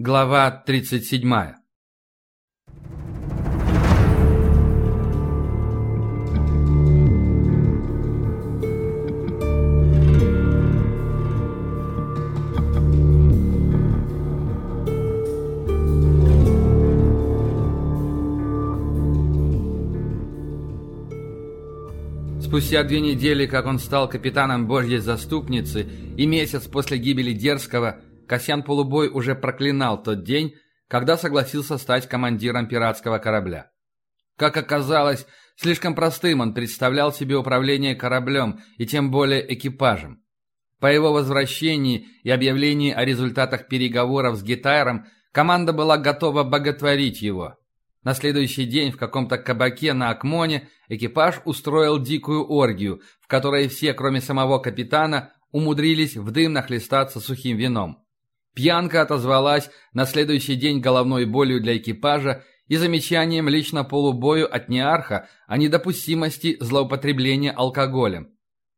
Глава 37 Спустя две недели, как он стал капитаном Божьей заступницы, и месяц после гибели Дерзкого, Касьян Полубой уже проклинал тот день, когда согласился стать командиром пиратского корабля. Как оказалось, слишком простым он представлял себе управление кораблем и тем более экипажем. По его возвращении и объявлении о результатах переговоров с Гитайром команда была готова боготворить его. На следующий день в каком-то кабаке на Акмоне экипаж устроил дикую оргию, в которой все, кроме самого капитана, умудрились в дым нахлестаться сухим вином. Пьянка отозвалась на следующий день головной болью для экипажа и замечанием лично полубою от неарха о недопустимости злоупотребления алкоголем.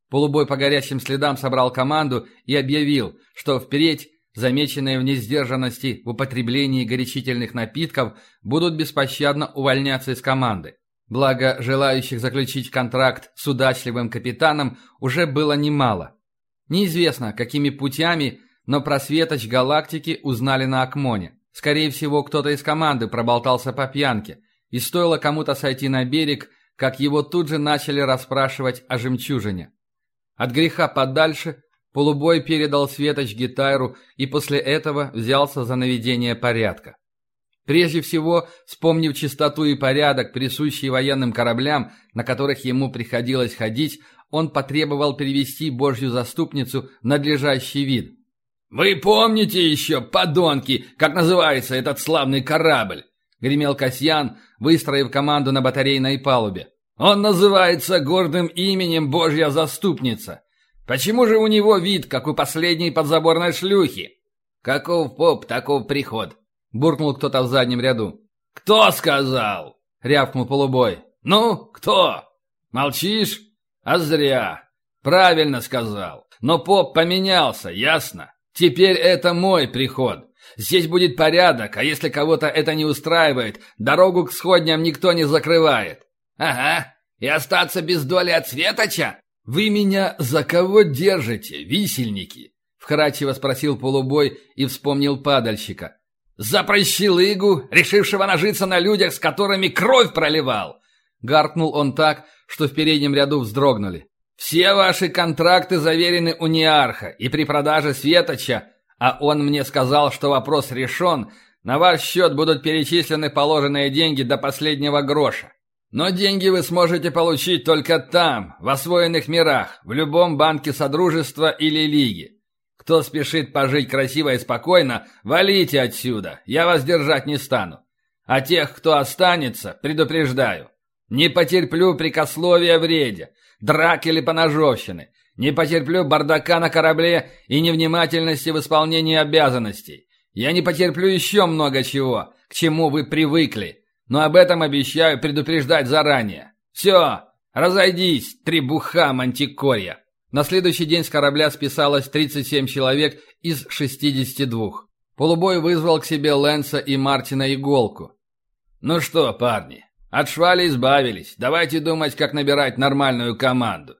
Полубой по горячим следам собрал команду и объявил, что впредь замеченные в несдержанности в употреблении горячительных напитков, будут беспощадно увольняться из команды. Благо, желающих заключить контракт с удачливым капитаном уже было немало. Неизвестно, какими путями, но про светоч галактики узнали на Акмоне. Скорее всего, кто-то из команды проболтался по пьянке, и стоило кому-то сойти на берег, как его тут же начали расспрашивать о жемчужине. От греха подальше Полубой передал Светоч Гитайру и после этого взялся за наведение порядка. Прежде всего, вспомнив чистоту и порядок, присущие военным кораблям, на которых ему приходилось ходить, он потребовал привести Божью заступницу надлежащий вид. «Вы помните еще, подонки, как называется этот славный корабль?» — гремел Касьян, выстроив команду на батарейной палубе. «Он называется гордым именем Божья заступница. Почему же у него вид, как у последней подзаборной шлюхи? Каков поп, таков приход, буркнул кто-то в заднем ряду. Кто сказал? рявкнул полубой. Ну, кто? Молчишь? А зря. Правильно сказал. Но поп поменялся, ясно? Теперь это мой приход. Здесь будет порядок, а если кого-то это не устраивает, дорогу к сходням никто не закрывает. Ага, и остаться без доли от светоча? «Вы меня за кого держите, висельники?» — вкратчиво спросил полубой и вспомнил падальщика. «За прощелыгу, решившего нажиться на людях, с которыми кровь проливал!» Гаркнул он так, что в переднем ряду вздрогнули. «Все ваши контракты заверены у Неарха, и при продаже Светоча, а он мне сказал, что вопрос решен, на ваш счет будут перечислены положенные деньги до последнего гроша. Но деньги вы сможете получить только там, в освоенных мирах, в любом банке Содружества или Лиги. Кто спешит пожить красиво и спокойно, валите отсюда, я вас держать не стану. А тех, кто останется, предупреждаю. Не потерплю прикословия вреде, драк или поножовщины. Не потерплю бардака на корабле и невнимательности в исполнении обязанностей. Я не потерплю еще много чего, к чему вы привыкли но об этом обещаю предупреждать заранее. Все, разойдись, требуха мантикорья. На следующий день с корабля списалось 37 человек из 62. Полубой вызвал к себе Лэнса и Мартина иголку. «Ну что, парни, от швали избавились. Давайте думать, как набирать нормальную команду».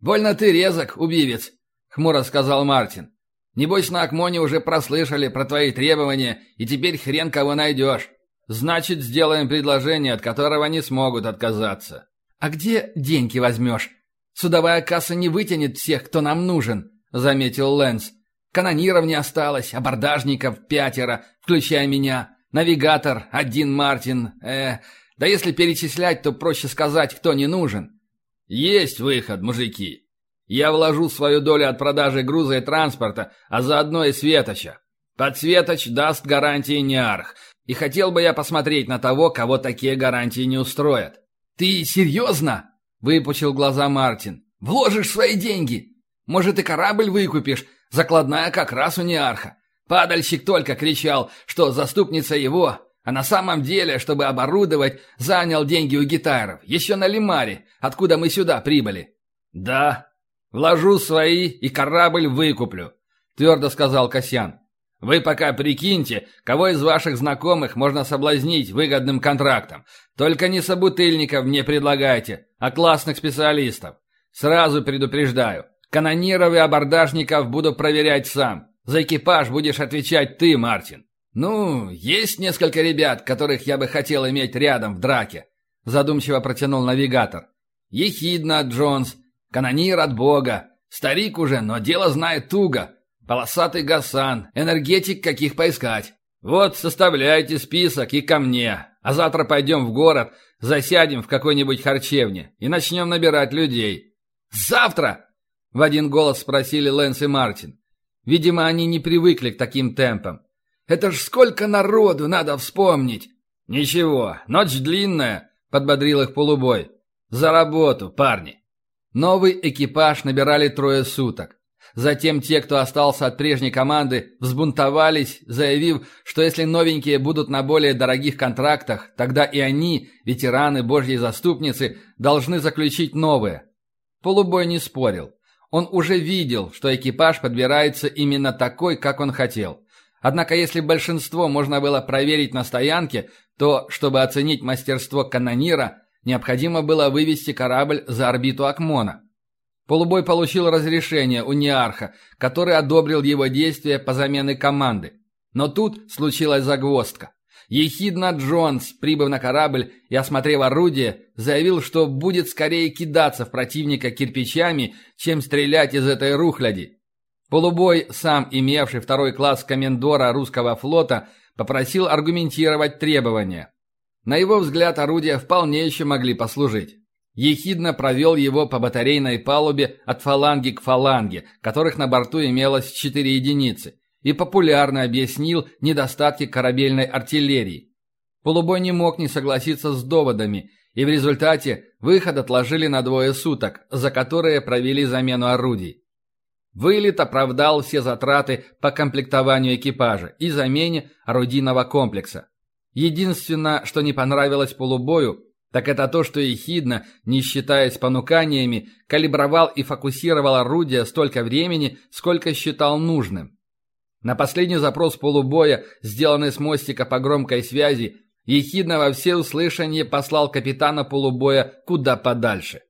«Больно ты резок, убивец», — хмуро сказал Мартин. «Небось, на Акмоне уже прослышали про твои требования, и теперь хрен кого найдешь. Значит, сделаем предложение, от которого не смогут отказаться. А где деньги возьмешь? Судовая касса не вытянет всех, кто нам нужен, заметил Лэнс. Канониров не осталось, абордажников пятеро, включая меня. Навигатор один Мартин. Э, да если перечислять, то проще сказать, кто не нужен. Есть выход, мужики. Я вложу свою долю от продажи груза и транспорта, а заодно и светоча. Под светоч даст гарантии Неарх. И хотел бы я посмотреть на того, кого такие гарантии не устроят. «Ты серьезно?» — выпучил глаза Мартин. «Вложишь свои деньги? Может, и корабль выкупишь? Закладная как раз у Неарха. Падальщик только кричал, что заступница его, а на самом деле, чтобы оборудовать, занял деньги у гитаров, еще на Лимаре, откуда мы сюда прибыли». «Да, вложу свои и корабль выкуплю», — твердо сказал Касьян. Вы пока прикиньте, кого из ваших знакомых можно соблазнить выгодным контрактом. Только не собутыльников мне предлагайте, а классных специалистов. Сразу предупреждаю, канониров и абордажников буду проверять сам. За экипаж будешь отвечать ты, Мартин. Ну, есть несколько ребят, которых я бы хотел иметь рядом в драке. Задумчиво протянул навигатор. Ехидна Джонс, канонир от бога. Старик уже, но дело знает туго. Полосатый Гасан, энергетик каких поискать. Вот составляйте список и ко мне. А завтра пойдем в город, засядем в какой-нибудь харчевне и начнем набирать людей. Завтра? В один голос спросили Лэнс и Мартин. Видимо, они не привыкли к таким темпам. Это ж сколько народу надо вспомнить. Ничего, ночь длинная, подбодрил их полубой. За работу, парни. Новый экипаж набирали трое суток. Затем те, кто остался от прежней команды, взбунтовались, заявив, что если новенькие будут на более дорогих контрактах, тогда и они, ветераны Божьей заступницы, должны заключить новые. Полубой не спорил. Он уже видел, что экипаж подбирается именно такой, как он хотел. Однако если большинство можно было проверить на стоянке, то, чтобы оценить мастерство канонира, необходимо было вывести корабль за орбиту Акмона. Полубой получил разрешение у Неарха, который одобрил его действия по замене команды. Но тут случилась загвоздка. Ехидна Джонс, прибыв на корабль и осмотрев орудие, заявил, что будет скорее кидаться в противника кирпичами, чем стрелять из этой рухляди. Полубой, сам имевший второй класс комендора русского флота, попросил аргументировать требования. На его взгляд, орудия вполне еще могли послужить. Ехидно провел его по батарейной палубе от фаланги к фаланге, которых на борту имелось четыре единицы, и популярно объяснил недостатки корабельной артиллерии. Полубой не мог не согласиться с доводами, и в результате выход отложили на двое суток, за которые провели замену орудий. Вылет оправдал все затраты по комплектованию экипажа и замене орудийного комплекса. Единственное, что не понравилось полубою, так это то, что Ехидна, не считаясь понуканиями, калибровал и фокусировал орудие столько времени, сколько считал нужным. На последний запрос полубоя, сделанный с мостика по громкой связи, Ехидна во всеуслышание послал капитана полубоя куда подальше.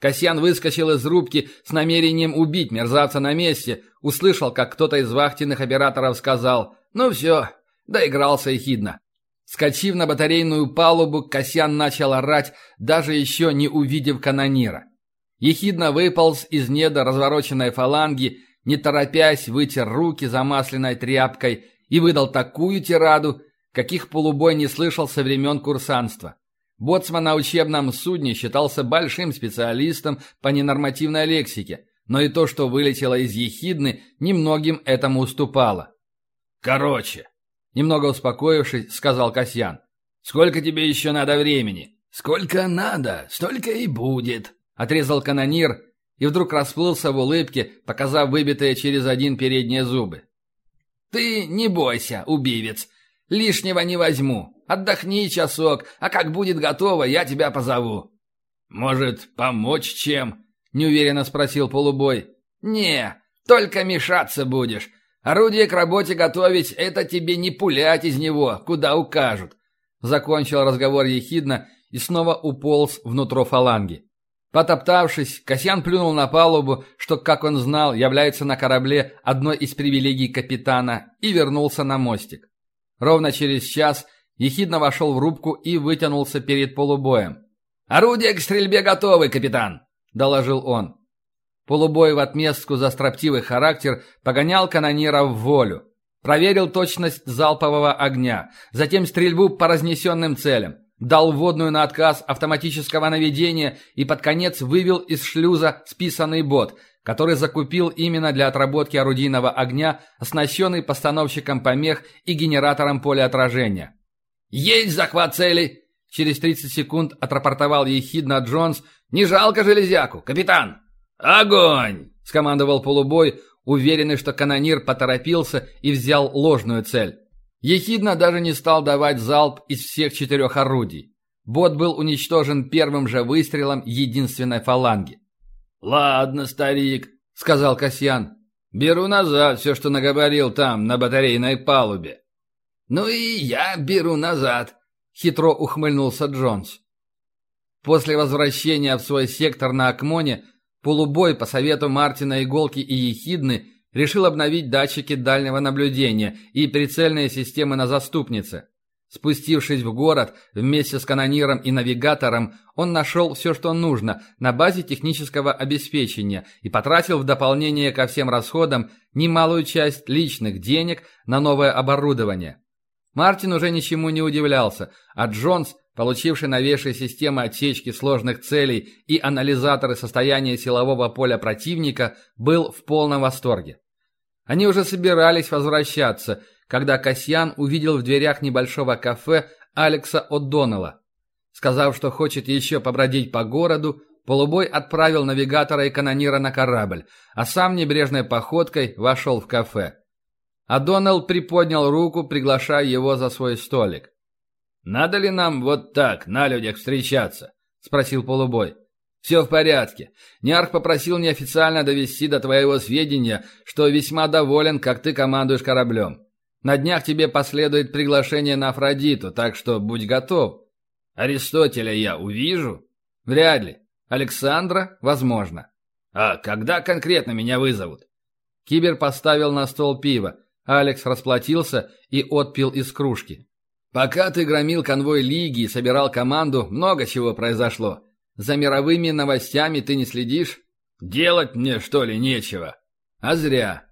Касьян выскочил из рубки с намерением убить мерзавца на месте, услышал, как кто-то из вахтенных операторов сказал «Ну все, доигрался Ехидна». Скочив на батарейную палубу, Касьян начал орать, даже еще не увидев канонира. Ехидно выполз из недр развороченной фаланги, не торопясь вытер руки замасленной тряпкой и выдал такую тираду, каких полубой не слышал со времен курсанства. Боцман на учебном судне считался большим специалистом по ненормативной лексике, но и то, что вылетело из ехидны, немногим этому уступало. «Короче», Немного успокоившись, сказал Касьян. «Сколько тебе еще надо времени?» «Сколько надо, столько и будет», — отрезал канонир и вдруг расплылся в улыбке, показав выбитые через один передние зубы. «Ты не бойся, убивец. Лишнего не возьму. Отдохни часок, а как будет готово, я тебя позову». «Может, помочь чем?» — неуверенно спросил полубой. «Не, только мешаться будешь. Орудие к работе готовить — это тебе не пулять из него, куда укажут. Закончил разговор ехидно и снова уполз внутрь фаланги. Потоптавшись, Касьян плюнул на палубу, что, как он знал, является на корабле одной из привилегий капитана, и вернулся на мостик. Ровно через час ехидно вошел в рубку и вытянулся перед полубоем. «Орудия к стрельбе готовы, капитан!» – доложил он. Полубой в отместку за строптивый характер погонял канонира в волю. Проверил точность залпового огня, затем стрельбу по разнесенным целям, дал вводную на отказ автоматического наведения и под конец вывел из шлюза списанный бот, который закупил именно для отработки орудийного огня, оснащенный постановщиком помех и генератором поля отражения. «Есть захват цели!» Через 30 секунд отрапортовал ехидно Джонс. «Не жалко железяку, капитан!» «Огонь!» — скомандовал полубой, уверенный, что канонир поторопился и взял ложную цель. Ехидно даже не стал давать залп из всех четырех орудий. Бот был уничтожен первым же выстрелом единственной фаланги. «Ладно, старик», — сказал Касьян. «Беру назад все, что наговорил там, на батарейной палубе». «Ну и я беру назад», — хитро ухмыльнулся Джонс. После возвращения в свой сектор на Акмоне, полубой по совету Мартина Иголки и Ехидны решил обновить датчики дальнего наблюдения и прицельные системы на заступнице. Спустившись в город вместе с канониром и навигатором, он нашел все, что нужно на базе технического обеспечения и потратил в дополнение ко всем расходам немалую часть личных денег на новое оборудование. Мартин уже ничему не удивлялся, а Джонс, получивший новейшие системы отсечки сложных целей и анализаторы состояния силового поля противника, был в полном восторге. Они уже собирались возвращаться – когда Касьян увидел в дверях небольшого кафе Алекса О'Доннелла. Сказав, что хочет еще побродить по городу, Полубой отправил навигатора и канонира на корабль, а сам небрежной походкой вошел в кафе. Адоннелл приподнял руку, приглашая его за свой столик. «Надо ли нам вот так на людях встречаться?» — спросил Полубой. «Все в порядке. Ниарх попросил неофициально довести до твоего сведения, что весьма доволен, как ты командуешь кораблем. На днях тебе последует приглашение на Афродиту, так что будь готов. Аристотеля я увижу? Вряд ли. Александра? Возможно. А когда конкретно меня вызовут? Кибер поставил на стол пиво. Алекс расплатился и отпил из кружки. Пока ты громил конвой Лиги и собирал команду, много чего произошло. За мировыми новостями ты не следишь? Делать мне, что ли, нечего? А зря.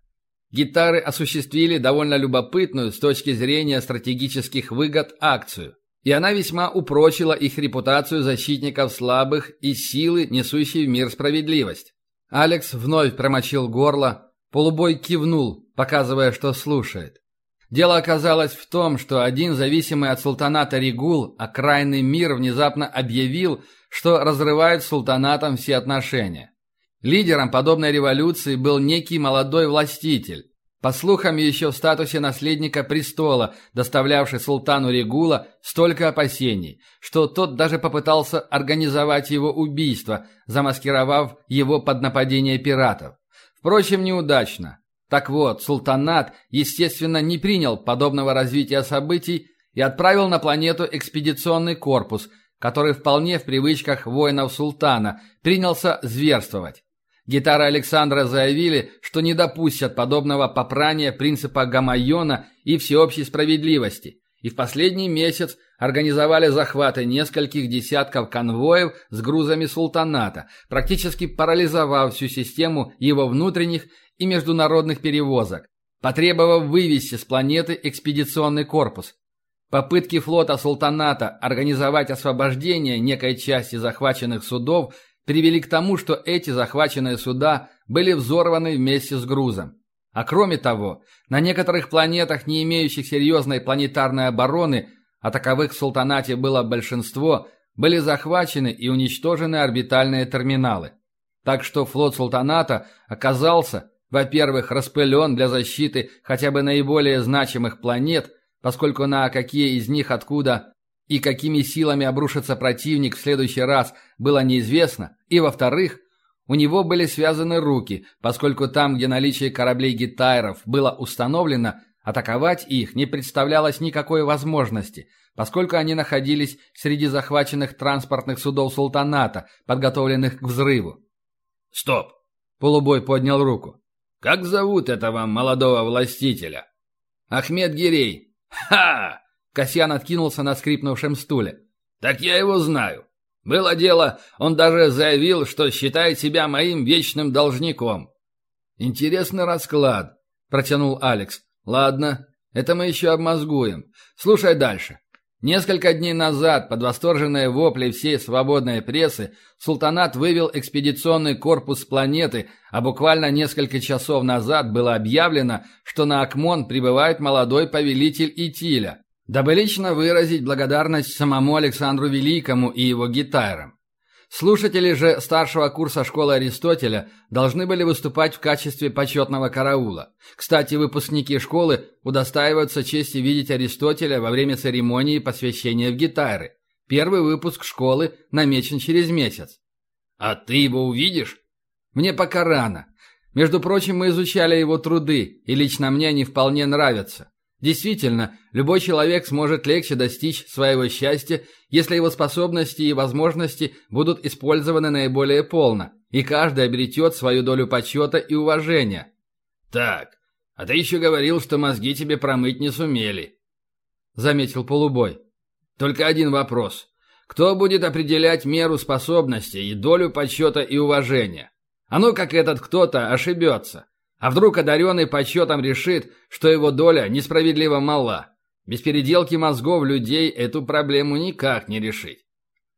Гитары осуществили довольно любопытную с точки зрения стратегических выгод акцию. И она весьма упрочила их репутацию защитников слабых и силы, несущей в мир справедливость. Алекс вновь промочил горло, полубой кивнул, показывая, что слушает. Дело оказалось в том, что один зависимый от султаната Ригул, окраинный мир, внезапно объявил, что разрывает с султанатом все отношения. Лидером подобной революции был некий молодой властитель, по слухам еще в статусе наследника престола, доставлявший султану Регула столько опасений, что тот даже попытался организовать его убийство, замаскировав его под нападение пиратов. Впрочем, неудачно. Так вот, султанат, естественно, не принял подобного развития событий и отправил на планету экспедиционный корпус, который вполне в привычках воинов султана принялся зверствовать. Гитары Александра заявили, что не допустят подобного попрания принципа Гамайона и всеобщей справедливости, и в последний месяц организовали захваты нескольких десятков конвоев с грузами султаната, практически парализовав всю систему его внутренних и международных перевозок, потребовав вывести с планеты экспедиционный корпус. Попытки флота султаната организовать освобождение некой части захваченных судов – привели к тому, что эти захваченные суда были взорваны вместе с грузом. А кроме того, на некоторых планетах, не имеющих серьезной планетарной обороны, а таковых в султанате было большинство, были захвачены и уничтожены орбитальные терминалы. Так что флот султаната оказался, во-первых, распылен для защиты хотя бы наиболее значимых планет, поскольку на какие из них откуда и какими силами обрушится противник в следующий раз, было неизвестно, и, во-вторых, у него были связаны руки, поскольку там, где наличие кораблей гитайров было установлено, атаковать их не представлялось никакой возможности, поскольку они находились среди захваченных транспортных судов султаната, подготовленных к взрыву. «Стоп!» – полубой поднял руку. «Как зовут этого молодого властителя?» «Ахмед Гирей». «Ха! Касьян откинулся на скрипнувшем стуле. «Так я его знаю. Было дело, он даже заявил, что считает себя моим вечным должником». «Интересный расклад», — протянул Алекс. «Ладно, это мы еще обмозгуем. Слушай дальше. Несколько дней назад, под восторженные вопли всей свободной прессы, султанат вывел экспедиционный корпус с планеты, а буквально несколько часов назад было объявлено, что на Акмон прибывает молодой повелитель Итиля дабы лично выразить благодарность самому Александру Великому и его гитарам. Слушатели же старшего курса школы Аристотеля должны были выступать в качестве почетного караула. Кстати, выпускники школы удостаиваются чести видеть Аристотеля во время церемонии посвящения в гитары. Первый выпуск школы намечен через месяц. «А ты его увидишь?» «Мне пока рано. Между прочим, мы изучали его труды, и лично мне они вполне нравятся. Действительно, любой человек сможет легче достичь своего счастья, если его способности и возможности будут использованы наиболее полно, и каждый обретет свою долю почета и уважения. «Так, а ты еще говорил, что мозги тебе промыть не сумели», — заметил полубой. «Только один вопрос. Кто будет определять меру способностей и долю почета и уважения? А ну, как этот кто-то ошибется. А вдруг одаренный почетом решит, что его доля несправедливо мала? Без переделки мозгов людей эту проблему никак не решить.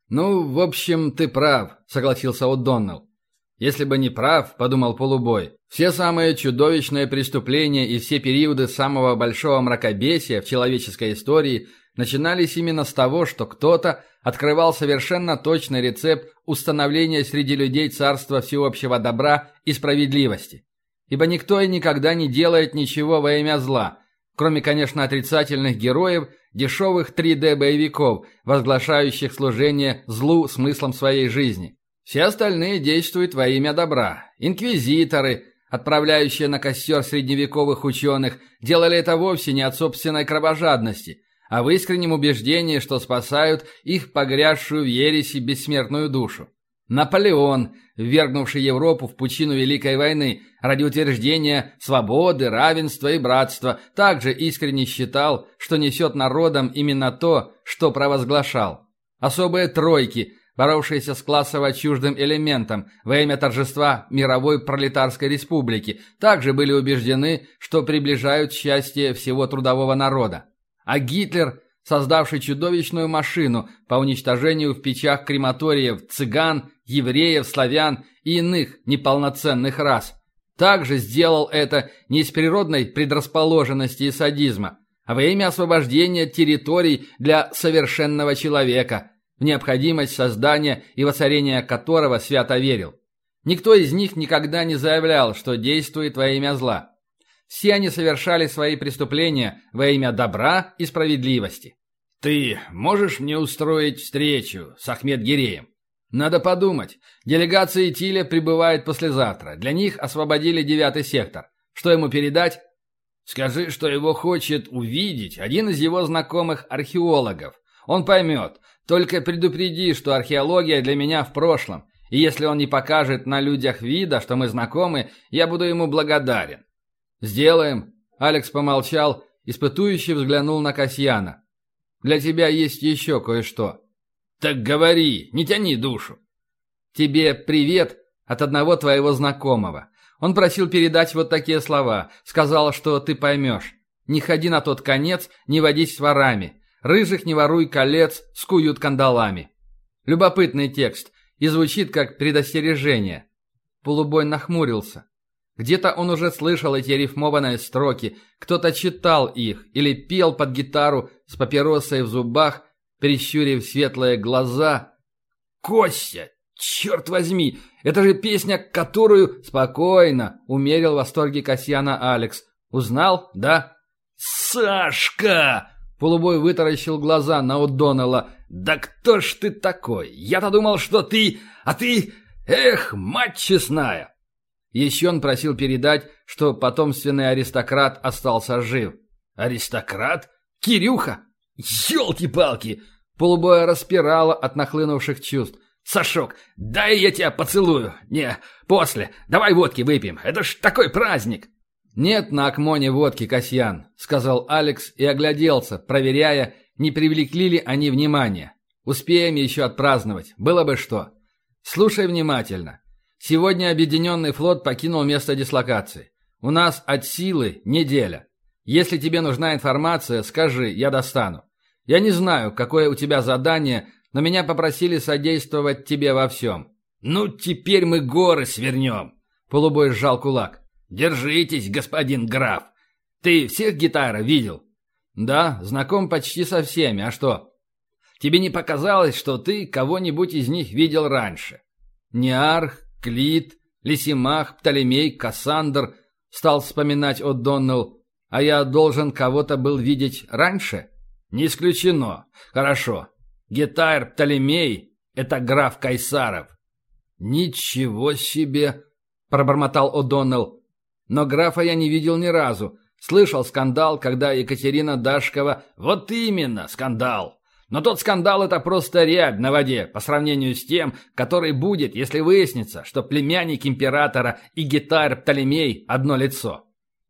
«Ну, в общем, ты прав», — согласился О'Доннелл. «Если бы не прав», — подумал полубой, — «все самые чудовищные преступления и все периоды самого большого мракобесия в человеческой истории начинались именно с того, что кто-то открывал совершенно точный рецепт установления среди людей царства всеобщего добра и справедливости ибо никто и никогда не делает ничего во имя зла, кроме, конечно, отрицательных героев, дешевых 3D-боевиков, возглашающих служение злу смыслом своей жизни. Все остальные действуют во имя добра. Инквизиторы, отправляющие на костер средневековых ученых, делали это вовсе не от собственной кровожадности, а в искреннем убеждении, что спасают их погрязшую в ереси бессмертную душу. Наполеон, ввергнувший Европу в пучину Великой войны ради утверждения свободы, равенства и братства, также искренне считал, что несет народам именно то, что провозглашал. Особые тройки, боровшиеся с классово чуждым элементом во имя торжества мировой пролетарской республики, также были убеждены, что приближают счастье всего трудового народа. А Гитлер – создавший чудовищную машину по уничтожению в печах крематориев цыган, евреев, славян и иных неполноценных рас. Также сделал это не из природной предрасположенности и садизма, а во имя освобождения территорий для совершенного человека, в необходимость создания и воцарения которого свято верил. Никто из них никогда не заявлял, что действует во имя зла. Все они совершали свои преступления во имя добра и справедливости. «Ты можешь мне устроить встречу с Ахмед Гиреем?» «Надо подумать. Делегация Тиля прибывает послезавтра. Для них освободили девятый сектор. Что ему передать?» «Скажи, что его хочет увидеть один из его знакомых археологов. Он поймет. Только предупреди, что археология для меня в прошлом. И если он не покажет на людях вида, что мы знакомы, я буду ему благодарен. «Сделаем». Алекс помолчал, испытующий взглянул на Касьяна. «Для тебя есть еще кое-что». «Так говори, не тяни душу». «Тебе привет от одного твоего знакомого. Он просил передать вот такие слова. Сказал, что ты поймешь. Не ходи на тот конец, не водись с ворами. Рыжих не воруй колец, скуют кандалами». Любопытный текст и звучит как предостережение. Полубой нахмурился. Где-то он уже слышал эти рифмованные строки, кто-то читал их или пел под гитару с папиросой в зубах, прищурив светлые глаза. «Костя! Черт возьми! Это же песня, которую...» «Спокойно!» — умерил в восторге Касьяна Алекс. «Узнал, да?» «Сашка!» — полубой вытаращил глаза на О'Доннелла. «Да кто ж ты такой? Я-то думал, что ты... А ты... Эх, мать честная!» Еще он просил передать, что потомственный аристократ остался жив. «Аристократ? Кирюха? Елки-палки!» Полубоя распирала от нахлынувших чувств. «Сашок, дай я тебя поцелую. Не, после. Давай водки выпьем. Это ж такой праздник!» «Нет на Акмоне водки, Касьян», — сказал Алекс и огляделся, проверяя, не привлекли ли они внимания. «Успеем еще отпраздновать. Было бы что. Слушай внимательно. Сегодня объединенный флот покинул место дислокации. У нас от силы неделя. Если тебе нужна информация, скажи, я достану. Я не знаю, какое у тебя задание, но меня попросили содействовать тебе во всем». «Ну, теперь мы горы свернем!» Полубой сжал кулак. «Держитесь, господин граф! Ты всех гитара видел?» «Да, знаком почти со всеми. А что?» «Тебе не показалось, что ты кого-нибудь из них видел раньше?» «Неарх, Клит, Лисимах, Птолемей, Кассандр, стал вспоминать О'Доннелл. А я должен кого-то был видеть раньше? Не исключено. Хорошо. Гетайр Птолемей — это граф Кайсаров. Ничего себе! — пробормотал О'Доннелл. «Но графа я не видел ни разу. Слышал скандал, когда Екатерина Дашкова... Вот именно, скандал! Но тот скандал — это просто рябь на воде по сравнению с тем, который будет, если выяснится, что племянник императора и гитар Птолемей — одно лицо.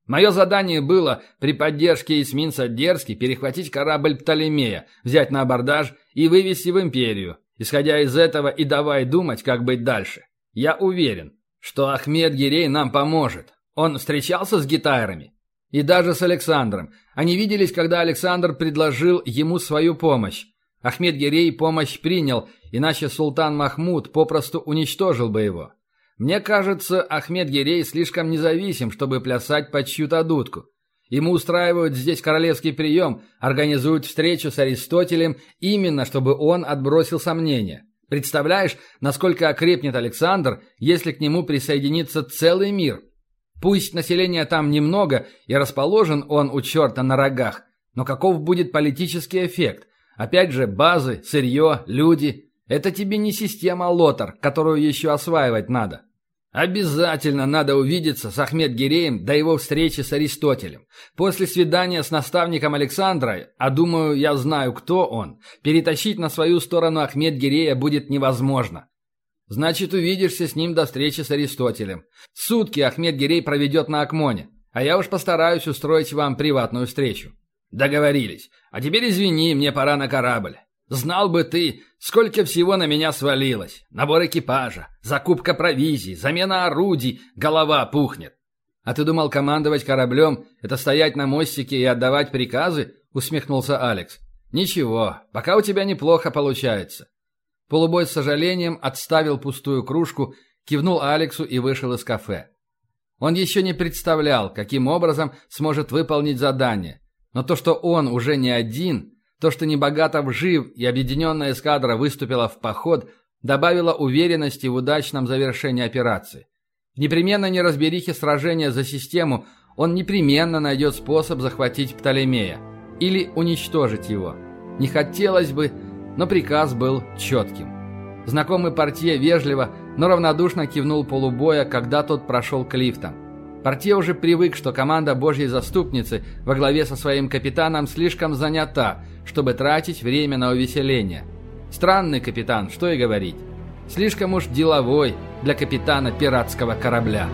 Мое задание было при поддержке эсминца Дерзкий перехватить корабль Птолемея, взять на абордаж и вывести в империю. Исходя из этого и давай думать, как быть дальше. Я уверен, что Ахмед Гирей нам поможет. Он встречался с гитарами? И даже с Александром. Они виделись, когда Александр предложил ему свою помощь. Ахмед Гирей помощь принял, иначе султан Махмуд попросту уничтожил бы его. Мне кажется, Ахмед Гирей слишком независим, чтобы плясать под чью-то дудку. Ему устраивают здесь королевский прием, организуют встречу с Аристотелем именно, чтобы он отбросил сомнения. Представляешь, насколько окрепнет Александр, если к нему присоединится целый мир? Пусть населения там немного и расположен он у черта на рогах, но каков будет политический эффект? Опять же, базы, сырье, люди. Это тебе не система Лотар, которую еще осваивать надо. Обязательно надо увидеться с Ахмед Гиреем до его встречи с Аристотелем. После свидания с наставником Александра, а думаю, я знаю, кто он, перетащить на свою сторону Ахмед Гирея будет невозможно. Значит, увидишься с ним до встречи с Аристотелем. Сутки Ахмед Гирей проведет на Акмоне, а я уж постараюсь устроить вам приватную встречу. Договорились. А теперь извини, мне пора на корабль. Знал бы ты, сколько всего на меня свалилось. Набор экипажа, закупка провизии, замена орудий, голова пухнет. А ты думал, командовать кораблем – это стоять на мостике и отдавать приказы? Усмехнулся Алекс. Ничего, пока у тебя неплохо получается. Полубой с сожалением отставил пустую кружку, кивнул Алексу и вышел из кафе. Он еще не представлял, каким образом сможет выполнить задание. Но то, что он уже не один – то, что Небогатов жив и объединенная эскадра выступила в поход, добавило уверенности в удачном завершении операции. В непременной неразберихе сражения за систему он непременно найдет способ захватить Птолемея или уничтожить его. Не хотелось бы, но приказ был четким. Знакомый портье вежливо, но равнодушно кивнул полубоя, когда тот прошел к лифтам. Портье уже привык, что команда Божьей Заступницы во главе со своим капитаном слишком занята, чтобы тратить время на увеселение. Странный капитан, что и говорить. Слишком уж деловой для капитана пиратского корабля.